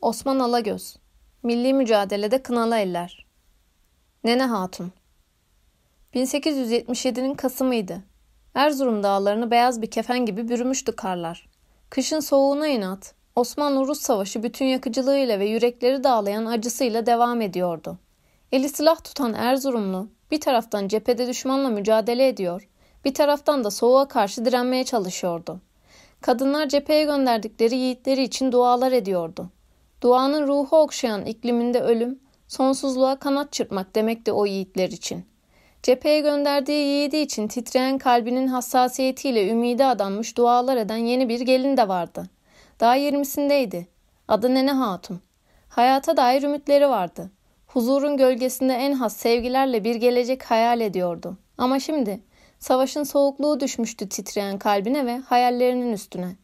Osman Alagöz Milli Mücadelede Kınalı Eller Nene Hatun 1877'nin Kasım'ıydı. Erzurum dağlarını beyaz bir kefen gibi bürümüştü karlar. Kışın soğuğuna inat, Osmanlı-Rus savaşı bütün yakıcılığıyla ve yürekleri dağlayan acısıyla devam ediyordu. Eli silah tutan Erzurumlu bir taraftan cephede düşmanla mücadele ediyor, bir taraftan da soğuğa karşı direnmeye çalışıyordu. Kadınlar cepheye gönderdikleri yiğitleri için dualar ediyordu. Duanın ruhu okşayan ikliminde ölüm, sonsuzluğa kanat çırpmak demekti o yiğitler için. Cepheye gönderdiği yiğidi için titreyen kalbinin hassasiyetiyle ümide adanmış dualar eden yeni bir gelin de vardı. Daha yirmisindeydi. Adı Nene Hatun. Hayata dair ümitleri vardı. Huzurun gölgesinde en has sevgilerle bir gelecek hayal ediyordu. Ama şimdi savaşın soğukluğu düşmüştü titreyen kalbine ve hayallerinin üstüne.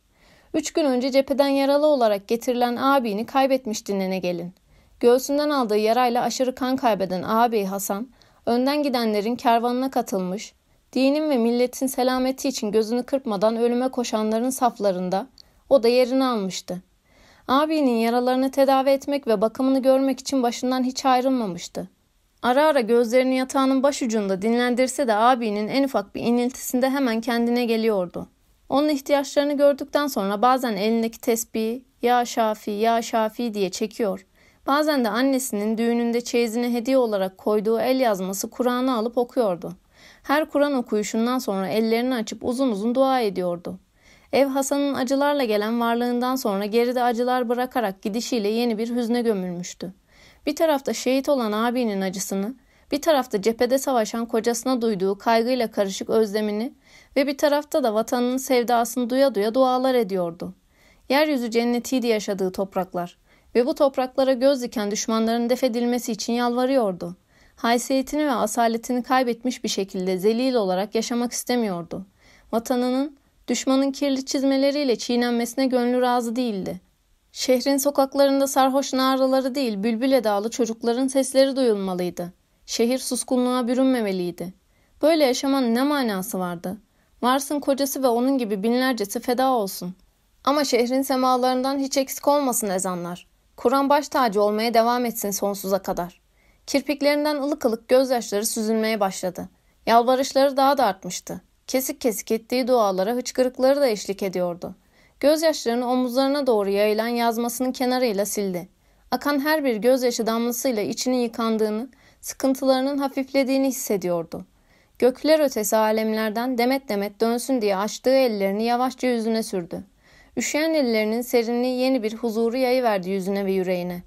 Üç gün önce cepheden yaralı olarak getirilen abini kaybetmişti nene gelin. Göğsünden aldığı yarayla aşırı kan kaybeden ağabey Hasan, önden gidenlerin kervanına katılmış, dinin ve milletin selameti için gözünü kırpmadan ölüme koşanların saflarında o da yerini almıştı. Abinin yaralarını tedavi etmek ve bakımını görmek için başından hiç ayrılmamıştı. Ara ara gözlerini yatağının başucunda dinlendirse de abinin en ufak bir iniltisinde hemen kendine geliyordu. Onun ihtiyaçlarını gördükten sonra bazen elindeki tesbihi ya Şafi ya Şafi diye çekiyor. Bazen de annesinin düğününde çeyizine hediye olarak koyduğu el yazması Kur'an'ı alıp okuyordu. Her Kur'an okuyuşundan sonra ellerini açıp uzun uzun dua ediyordu. Ev Hasan'ın acılarla gelen varlığından sonra geride acılar bırakarak gidişiyle yeni bir hüzne gömülmüştü. Bir tarafta şehit olan abinin acısını, bir tarafta cephede savaşan kocasına duyduğu kaygıyla karışık özlemini ve bir tarafta da vatanının sevdasını duya duya dualar ediyordu. Yeryüzü cennetiydi yaşadığı topraklar ve bu topraklara göz diken düşmanların def edilmesi için yalvarıyordu. Haysiyetini ve asaletini kaybetmiş bir şekilde zelil olarak yaşamak istemiyordu. Vatanının düşmanın kirli çizmeleriyle çiğnenmesine gönlü razı değildi. Şehrin sokaklarında sarhoş naraları değil bülbül edalı çocukların sesleri duyulmalıydı. Şehir suskunluğa bürünmemeliydi. Böyle yaşamanın ne manası vardı? Varsın kocası ve onun gibi binlercesi feda olsun. Ama şehrin semalarından hiç eksik olmasın ezanlar. Kur'an baş tacı olmaya devam etsin sonsuza kadar. Kirpiklerinden ılık ılık gözyaşları süzülmeye başladı. Yalvarışları daha da artmıştı. Kesik kesik ettiği dualara hıçkırıkları da eşlik ediyordu. Gözyaşlarını omuzlarına doğru yayılan yazmasının kenarıyla sildi. Akan her bir gözyaşı damlasıyla içinin yıkandığını, sıkıntılarının hafiflediğini hissediyordu. Gökler ötesi alemlerden demet demet dönsün diye açtığı ellerini yavaşça yüzüne sürdü. Üşüyen ellerinin serinliği yeni bir huzuru yayıverdi yüzüne ve yüreğine.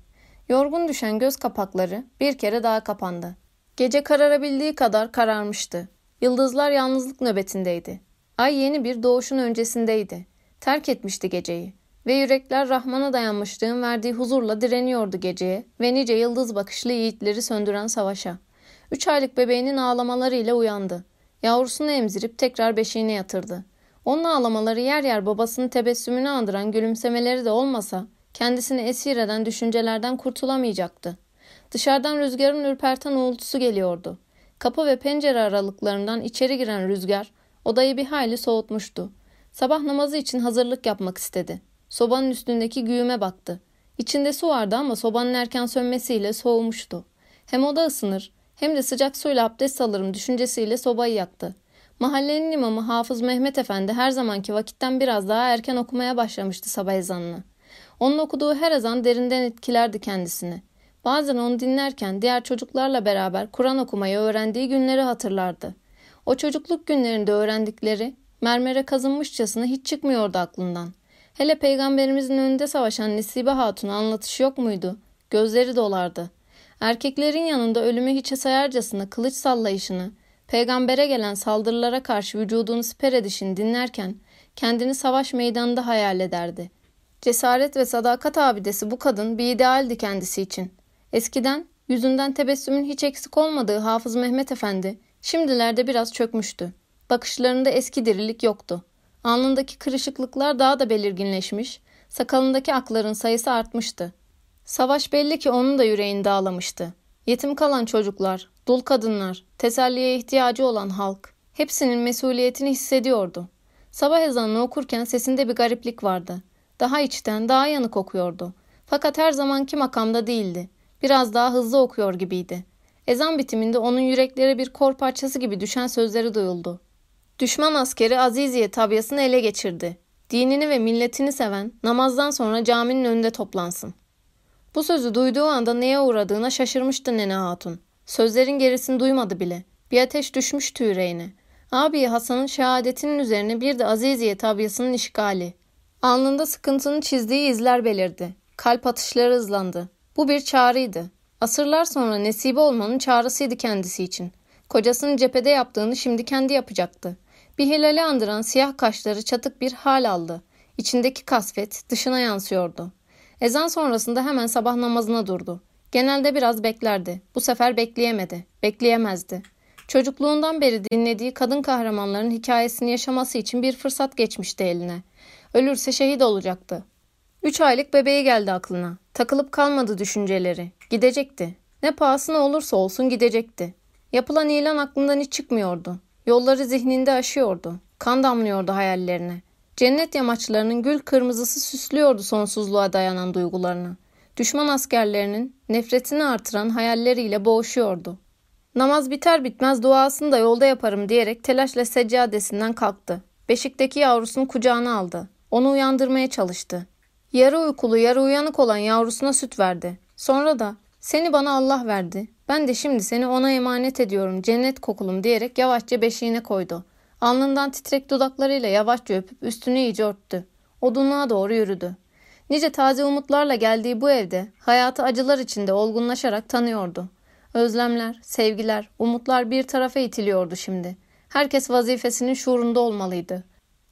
Yorgun düşen göz kapakları bir kere daha kapandı. Gece kararabildiği kadar kararmıştı. Yıldızlar yalnızlık nöbetindeydi. Ay yeni bir doğuşun öncesindeydi. Terk etmişti geceyi. Ve yürekler Rahman'a dayanmışlığın verdiği huzurla direniyordu geceye ve nice yıldız bakışlı yiğitleri söndüren savaşa. Üç aylık bebeğinin ağlamalarıyla uyandı. Yavrusunu emzirip tekrar beşiğine yatırdı. Onun ağlamaları yer yer babasının tebessümünü andıran gülümsemeleri de olmasa kendisini esir eden düşüncelerden kurtulamayacaktı. Dışarıdan rüzgarın ürperten uğultusu geliyordu. Kapı ve pencere aralıklarından içeri giren rüzgar odayı bir hayli soğutmuştu. Sabah namazı için hazırlık yapmak istedi. Sobanın üstündeki güğüme baktı. İçinde su vardı ama sobanın erken sönmesiyle soğumuştu. Hem oda ısınır hem de sıcak suyla abdest alırım düşüncesiyle sobayı yaktı. Mahallenin imamı Hafız Mehmet Efendi her zamanki vakitten biraz daha erken okumaya başlamıştı sabah ezanını. Onun okuduğu her ezan derinden etkilerdi kendisini. Bazen onu dinlerken diğer çocuklarla beraber Kur'an okumayı öğrendiği günleri hatırlardı. O çocukluk günlerinde öğrendikleri mermere kazınmışçasına hiç çıkmıyordu aklından. Hele peygamberimizin önünde savaşan Nesibe Hatun'a anlatışı yok muydu? Gözleri dolardı. Erkeklerin yanında ölümü hiçe sayarcasına kılıç sallayışını, peygambere gelen saldırılara karşı vücudunu siper edişini dinlerken kendini savaş meydanında hayal ederdi. Cesaret ve sadakat abidesi bu kadın bir idealdi kendisi için. Eskiden yüzünden tebessümün hiç eksik olmadığı Hafız Mehmet Efendi şimdilerde biraz çökmüştü. Bakışlarında eski dirilik yoktu. Alnındaki kırışıklıklar daha da belirginleşmiş, sakalındaki akların sayısı artmıştı. Savaş belli ki onun da yüreğini dağlamıştı. Yetim kalan çocuklar, dul kadınlar, teselliye ihtiyacı olan halk, hepsinin mesuliyetini hissediyordu. Sabah ezanını okurken sesinde bir gariplik vardı. Daha içten, daha yanık okuyordu. Fakat her zamanki makamda değildi. Biraz daha hızlı okuyor gibiydi. Ezan bitiminde onun yüreklere bir kor parçası gibi düşen sözleri duyuldu. Düşman askeri Aziziye tabyasını ele geçirdi. Dinini ve milletini seven namazdan sonra caminin önünde toplansın. Bu sözü duyduğu anda neye uğradığına şaşırmıştı Nene Hatun. Sözlerin gerisini duymadı bile. Bir ateş düşmüştü yüreğine. Abi Hasan'ın şehadetinin üzerine bir de Aziziye tabyasının işgali. Alnında sıkıntının çizdiği izler belirdi. Kalp atışları hızlandı. Bu bir çağrıydı. Asırlar sonra nesibe olmanın çağrısıydı kendisi için. Kocasının cephede yaptığını şimdi kendi yapacaktı. Bir hilali andıran siyah kaşları çatık bir hal aldı. İçindeki kasvet dışına yansıyordu. Ezan sonrasında hemen sabah namazına durdu. Genelde biraz beklerdi. Bu sefer bekleyemedi. Bekleyemezdi. Çocukluğundan beri dinlediği kadın kahramanların hikayesini yaşaması için bir fırsat geçmişti eline. Ölürse şehit olacaktı. Üç aylık bebeği geldi aklına. Takılıp kalmadı düşünceleri. Gidecekti. Ne pahasına olursa olsun gidecekti. Yapılan ilan aklından hiç çıkmıyordu. Yolları zihninde aşıyordu. Kan damlıyordu hayallerine. Cennet yamaçlarının gül kırmızısı süslüyordu sonsuzluğa dayanan duygularını. Düşman askerlerinin nefretini artıran hayalleriyle boğuşuyordu. Namaz biter bitmez duasını da yolda yaparım diyerek telaşla seccadesinden kalktı. Beşikteki yavrusunu kucağına aldı. Onu uyandırmaya çalıştı. Yarı uykulu yarı uyanık olan yavrusuna süt verdi. Sonra da seni bana Allah verdi. Ben de şimdi seni ona emanet ediyorum cennet kokulum diyerek yavaşça beşiğine koydu. Alnından titrek dudaklarıyla yavaşça öpüp üstünü iyice örttü. Odunluğa doğru yürüdü. Nice taze umutlarla geldiği bu evde hayatı acılar içinde olgunlaşarak tanıyordu. Özlemler, sevgiler, umutlar bir tarafa itiliyordu şimdi. Herkes vazifesinin şuurunda olmalıydı.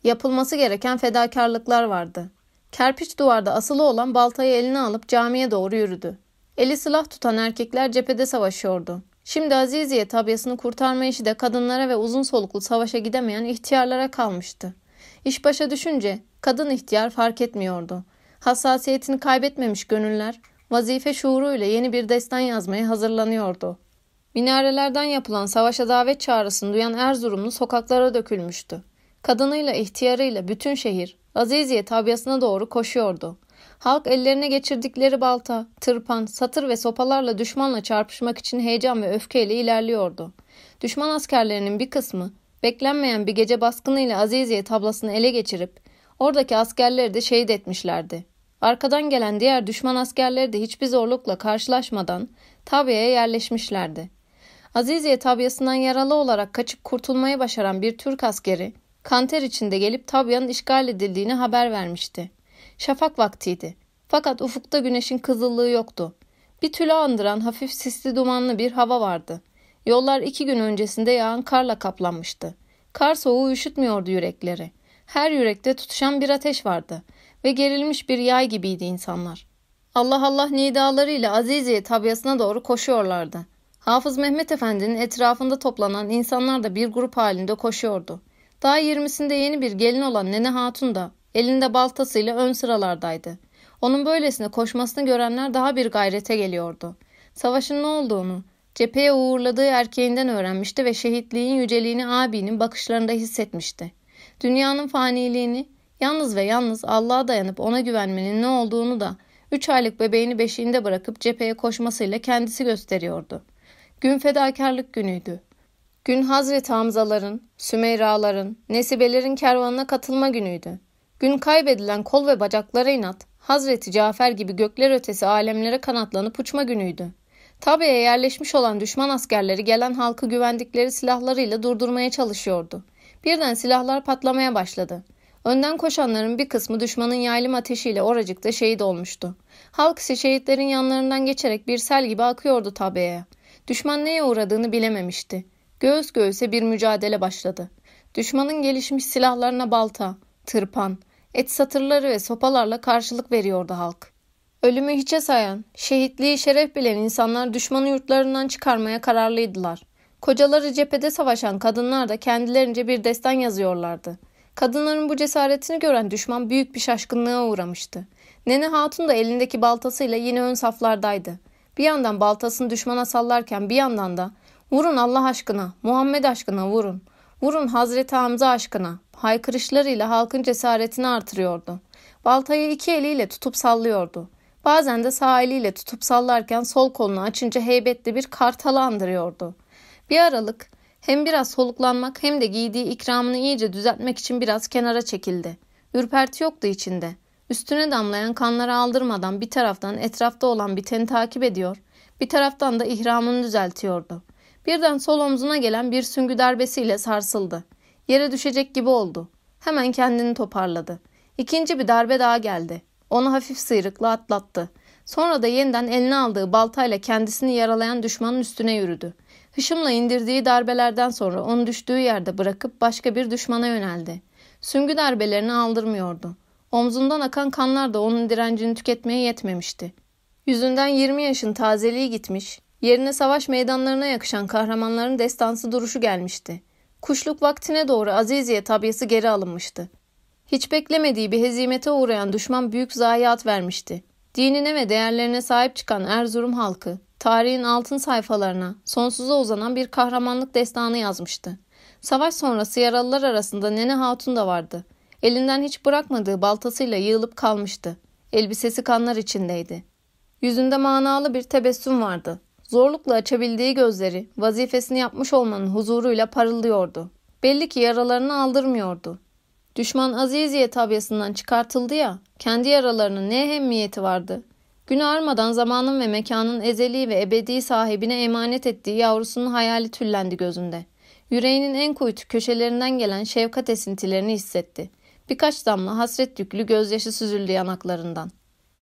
Yapılması gereken fedakarlıklar vardı. Kerpiç duvarda asılı olan baltayı eline alıp camiye doğru yürüdü. Eli silah tutan erkekler cephede savaşıyordu. Şimdi Aziziye tabyasını kurtarma işi de kadınlara ve uzun soluklu savaşa gidemeyen ihtiyarlara kalmıştı. İş başa düşünce kadın ihtiyar fark etmiyordu. Hassasiyetini kaybetmemiş gönüller vazife şuuruyla yeni bir destan yazmaya hazırlanıyordu. Minarelerden yapılan savaşa davet çağrısını duyan Erzurumlu sokaklara dökülmüştü. Kadınıyla ihtiyarıyla bütün şehir Aziziye tabyasına doğru koşuyordu. Halk ellerine geçirdikleri balta, tırpan, satır ve sopalarla düşmanla çarpışmak için heyecan ve öfkeyle ilerliyordu. Düşman askerlerinin bir kısmı beklenmeyen bir gece baskınıyla Aziziye tablasını ele geçirip oradaki askerleri de şehit etmişlerdi. Arkadan gelen diğer düşman askerleri de hiçbir zorlukla karşılaşmadan tabyaya yerleşmişlerdi. Aziziye tabyasından yaralı olarak kaçıp kurtulmayı başaran bir Türk askeri kanter içinde gelip tabyanın işgal edildiğini haber vermişti. Şafak vaktiydi. Fakat ufukta güneşin kızıllığı yoktu. Bir tülü andıran hafif sisli dumanlı bir hava vardı. Yollar iki gün öncesinde yağan karla kaplanmıştı. Kar soğuğu üşütmüyordu yürekleri. Her yürekte tutuşan bir ateş vardı ve gerilmiş bir yay gibiydi insanlar. Allah Allah nidalarıyla Aziziye tabiasına doğru koşuyorlardı. Hafız Mehmet Efendi'nin etrafında toplanan insanlar da bir grup halinde koşuyordu. Daha yirmisinde yeni bir gelin olan Nene Hatun da elinde baltasıyla ön sıralardaydı. Onun böylesine koşmasını görenler daha bir gayrete geliyordu. Savaşın ne olduğunu, cepheye uğurladığı erkeğinden öğrenmişti ve şehitliğin yüceliğini abinin bakışlarında hissetmişti. Dünyanın faniliğini, yalnız ve yalnız Allah'a dayanıp ona güvenmenin ne olduğunu da üç aylık bebeğini beşiğinde bırakıp cepheye koşmasıyla kendisi gösteriyordu. Gün fedakarlık günüydü. Gün Hazreti Hamzaların, Sümeyraların, Nesibelerin kervanına katılma günüydü. Gün kaybedilen kol ve bacaklara inat, Hazreti Cafer gibi gökler ötesi alemlere kanatlanıp uçma günüydü. Tabi'ye yerleşmiş olan düşman askerleri gelen halkı güvendikleri silahlarıyla durdurmaya çalışıyordu. Birden silahlar patlamaya başladı. Önden koşanların bir kısmı düşmanın yaylım ateşiyle oracıkta şehit olmuştu. Halk ise şehitlerin yanlarından geçerek bir sel gibi akıyordu Tabi'ye. Düşman neye uğradığını bilememişti. Göğüs göğüse bir mücadele başladı. Düşmanın gelişmiş silahlarına balta, tırpan, et satırları ve sopalarla karşılık veriyordu halk. Ölümü hiçe sayan, şehitliği şeref bilen insanlar düşmanı yurtlarından çıkarmaya kararlıydılar. Kocaları cephede savaşan kadınlar da kendilerince bir destan yazıyorlardı. Kadınların bu cesaretini gören düşman büyük bir şaşkınlığa uğramıştı. Nene Hatun da elindeki baltasıyla yine ön saflardaydı. Bir yandan baltasını düşmana sallarken bir yandan da vurun Allah aşkına, Muhammed aşkına vurun. Vurun Hazreti Hamza aşkına. Haykırışlarıyla halkın cesaretini artırıyordu. Baltayı iki eliyle tutup sallıyordu. Bazen de sağ eliyle tutup sallarken sol kolunu açınca heybetli bir kartalı andırıyordu. Bir aralık hem biraz soluklanmak hem de giydiği ikramını iyice düzeltmek için biraz kenara çekildi. Ürperti yoktu içinde. Üstüne damlayan kanları aldırmadan bir taraftan etrafta olan biteni takip ediyor, bir taraftan da ihramını düzeltiyordu. Birden sol omzuna gelen bir süngü darbesiyle sarsıldı. Yere düşecek gibi oldu. Hemen kendini toparladı. İkinci bir darbe daha geldi. Onu hafif sıyrıkla atlattı. Sonra da yeniden eline aldığı baltayla kendisini yaralayan düşmanın üstüne yürüdü. Hışımla indirdiği darbelerden sonra onu düştüğü yerde bırakıp başka bir düşmana yöneldi. Süngü darbelerini aldırmıyordu. Omzundan akan kanlar da onun direncini tüketmeye yetmemişti. Yüzünden 20 yaşın tazeliği gitmiş, yerine savaş meydanlarına yakışan kahramanların destansı duruşu gelmişti. Kuşluk vaktine doğru Aziziye tabyası geri alınmıştı. Hiç beklemediği bir hezimete uğrayan düşman büyük zayiat vermişti. Dinine ve değerlerine sahip çıkan Erzurum halkı, tarihin altın sayfalarına sonsuza uzanan bir kahramanlık destanı yazmıştı. Savaş sonrası yaralılar arasında Nene Hatun da vardı. Elinden hiç bırakmadığı baltasıyla yığılıp kalmıştı. Elbisesi kanlar içindeydi. Yüzünde manalı bir tebessüm vardı. Zorlukla açabildiği gözleri vazifesini yapmış olmanın huzuruyla parıldıyordu. Belli ki yaralarını aldırmıyordu. Düşman Aziziye tabyasından çıkartıldı ya, kendi yaralarının ne ehemmiyeti vardı? Gün ağarmadan zamanın ve mekanın ezeli ve ebedi sahibine emanet ettiği yavrusunun hayali tüllendi gözünde. Yüreğinin en kuytu köşelerinden gelen şefkat esintilerini hissetti. Birkaç damla hasret yüklü gözyaşı süzüldü yanaklarından.